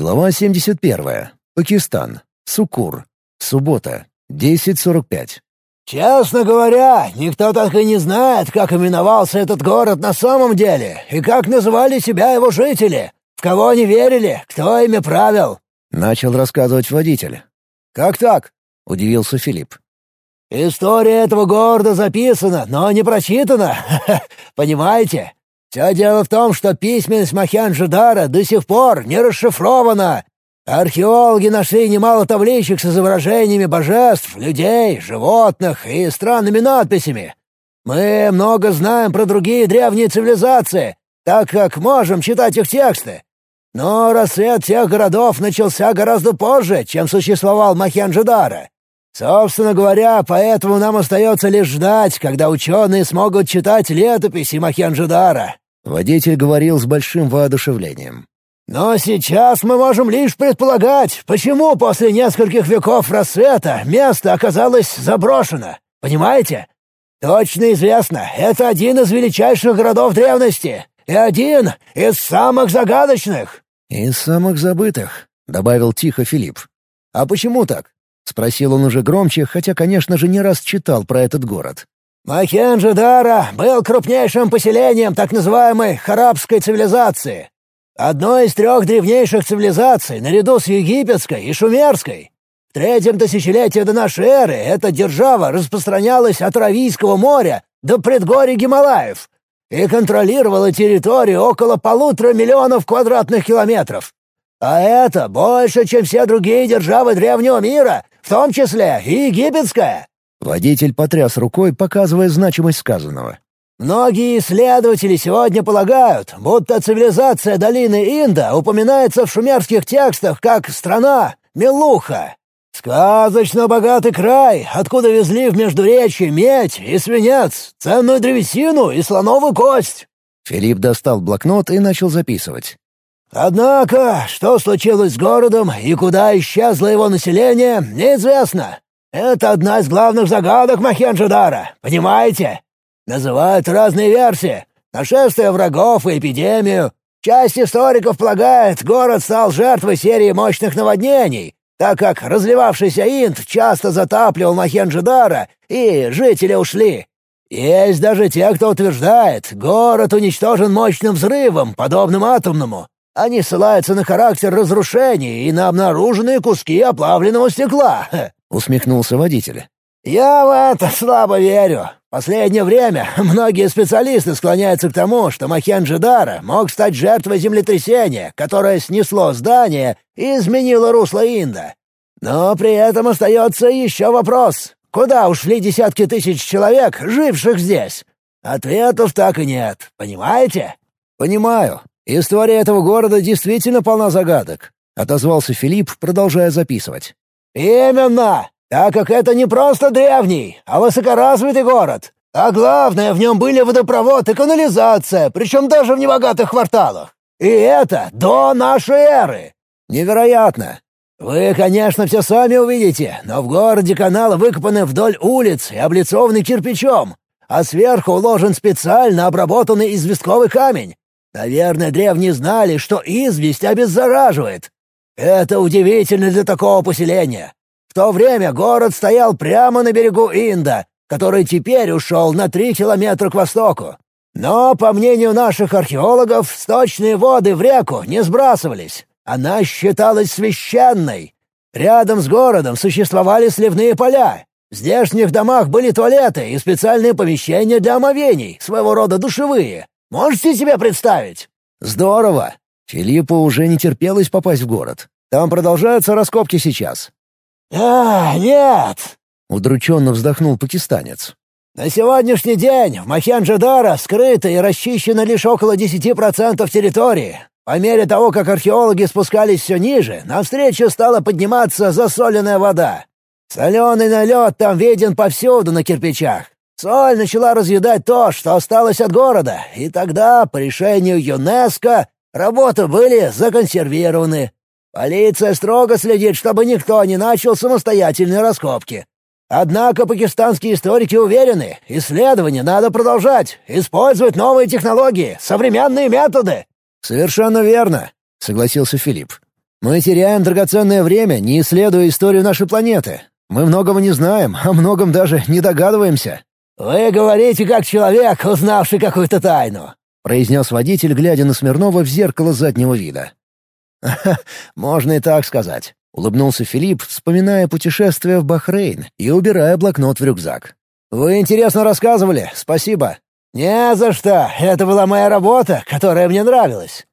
Глава 71. Пакистан. Сукур. Суббота. 10.45. «Честно говоря, никто так и не знает, как именовался этот город на самом деле и как называли себя его жители, в кого они верили, кто ими правил», — начал рассказывать водитель. «Как так?» — удивился Филипп. «История этого города записана, но не прочитана. Понимаете? Все дело в том, что письменность Махенджидара до сих пор не расшифрована. Археологи нашли немало табличек с изображениями божеств, людей, животных и странными надписями. Мы много знаем про другие древние цивилизации, так как можем читать их тексты. Но рассвет тех городов начался гораздо позже, чем существовал Махенджидара. Собственно говоря, поэтому нам остается лишь ждать, когда ученые смогут читать летописи Махенджидара». Водитель говорил с большим воодушевлением. «Но сейчас мы можем лишь предполагать, почему после нескольких веков рассвета место оказалось заброшено. Понимаете? Точно известно, это один из величайших городов древности и один из самых загадочных». «Из самых забытых», — добавил тихо Филипп. «А почему так?» — спросил он уже громче, хотя, конечно же, не раз читал про этот город. Махенджидара был крупнейшим поселением так называемой харабской цивилизации. Одной из трех древнейших цивилизаций, наряду с египетской и шумерской. В третьем тысячелетии до нашей эры эта держава распространялась от Аравийского моря до предгорий Гималаев и контролировала территорию около полутора миллионов квадратных километров. А это больше, чем все другие державы древнего мира, в том числе и египетская». Водитель потряс рукой, показывая значимость сказанного. «Многие исследователи сегодня полагают, будто цивилизация долины Инда упоминается в шумерских текстах как «страна Мелуха». Сказочно богатый край, откуда везли в Междуречье медь и свинец, ценную древесину и слоновую кость». Филипп достал блокнот и начал записывать. Однако, что случилось с городом и куда исчезло его население, неизвестно. Это одна из главных загадок Махенджидара, понимаете? Называют разные версии. Нашествие врагов и эпидемию. Часть историков полагает, город стал жертвой серии мощных наводнений, так как разливавшийся Инд часто затапливал Махенджидара, и жители ушли. Есть даже те, кто утверждает, город уничтожен мощным взрывом, подобным атомному. Они ссылаются на характер разрушений и на обнаруженные куски оплавленного стекла», — усмехнулся водитель. «Я в это слабо верю. Последнее время многие специалисты склоняются к тому, что Махенджидара мог стать жертвой землетрясения, которое снесло здание и изменило русло Инда. Но при этом остается еще вопрос. Куда ушли десятки тысяч человек, живших здесь? Ответов так и нет, понимаете? «Понимаю. «История этого города действительно полна загадок», — отозвался Филипп, продолжая записывать. «Именно! Так как это не просто древний, а высокоразвитый город. А главное, в нем были водопровод и канализация, причем даже в небогатых кварталах. И это до нашей эры. Невероятно! Вы, конечно, все сами увидите, но в городе каналы выкопаны вдоль улиц и облицованы кирпичом, а сверху уложен специально обработанный известковый камень, Наверное, древние знали, что известь обеззараживает. Это удивительно для такого поселения. В то время город стоял прямо на берегу Инда, который теперь ушел на три километра к востоку. Но, по мнению наших археологов, сточные воды в реку не сбрасывались. Она считалась священной. Рядом с городом существовали сливные поля. В здешних домах были туалеты и специальные помещения для омовений, своего рода душевые. Можете себе представить?» «Здорово!» Филиппу уже не терпелось попасть в город. Там продолжаются раскопки сейчас. «А, нет!» — удрученно вздохнул пакистанец. «На сегодняшний день в Махенджидара скрыто и расчищено лишь около 10% территории. По мере того, как археологи спускались все ниже, навстречу стала подниматься засоленная вода. Соленый налет там виден повсюду на кирпичах. Соль начала разъедать то, что осталось от города, и тогда, по решению ЮНЕСКО, работы были законсервированы. Полиция строго следит, чтобы никто не начал самостоятельные раскопки. Однако пакистанские историки уверены, исследования надо продолжать, использовать новые технологии, современные методы. «Совершенно верно», — согласился Филипп. Мы теряем драгоценное время, не исследуя историю нашей планеты. Мы многого не знаем, о многом даже не догадываемся». «Вы говорите как человек, узнавший какую-то тайну», — произнес водитель, глядя на Смирнова в зеркало заднего вида. «Можно и так сказать», — улыбнулся Филипп, вспоминая путешествие в Бахрейн и убирая блокнот в рюкзак. «Вы интересно рассказывали, спасибо». «Не за что, это была моя работа, которая мне нравилась.